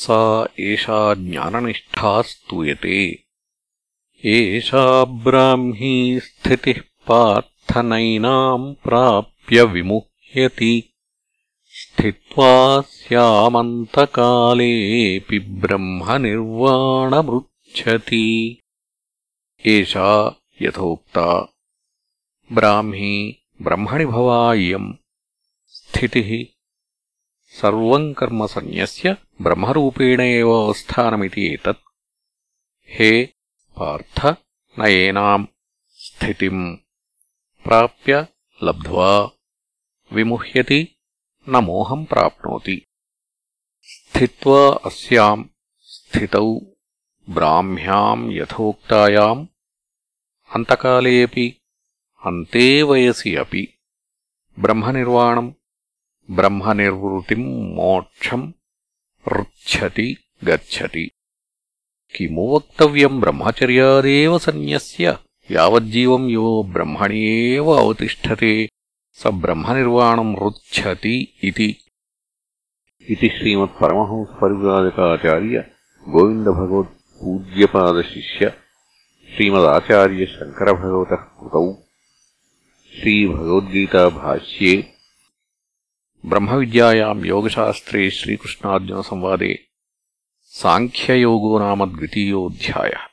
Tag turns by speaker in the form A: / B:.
A: सा एषा ज्ञाननिष्ठा स्तूयते एषा ब्राह्मी स्थितिः पार्थनैनाम् प्राप्य विमुह्यति। स्थित्वा स्यामन्तकालेऽपि ब्रह्मनिर्वाणमृच्छति। एषा यथोक्ता, ब्राह्मी ब्रह्मणि भवा इयम् स्थितिः सर्वम् कर्म सन्न्यस्य ब्रह्मरूपेण एव अवस्थानमिति एतत् हे पार्थ न एनाम् स्थितिम् प्राप्य लब्ध्वा विमुह्यति न मोहम् प्राप्नोति स्थित्वा अस्याम् स्थितौ ब्राह्म्याम् यथोक्तायाम् अन्तकालेऽपि अन्ते वयसि अपि ब्रह्मनिर्वाणम् ब्रह्मनिर्वृतिम् मोक्षम् ऋच्छति गच्छति। किमु वक्तव्यम् ब्रह्मचर्यादेव सन्न्यस्य यावज्जीवम् यो ब्रह्मणि एव अवतिष्ठते, स ब्रह्मनिर्वाणम् ऋच्छति इति। इति श्रीमत्परमहंसपरिव्राजकाचार्य गोविन्दभगवत्पूज्यपादशिष्य श्रीमदाचार्यशङ्करभगवतः कृतौ। श्रीभगवद्गीताभाष्ये ब्रह्मविद्यायाम् योगशास्त्रे श्रीकृष्णार्जुनसंवादे साङ्ख्ययोगो नाम द्वितीयोऽध्यायः।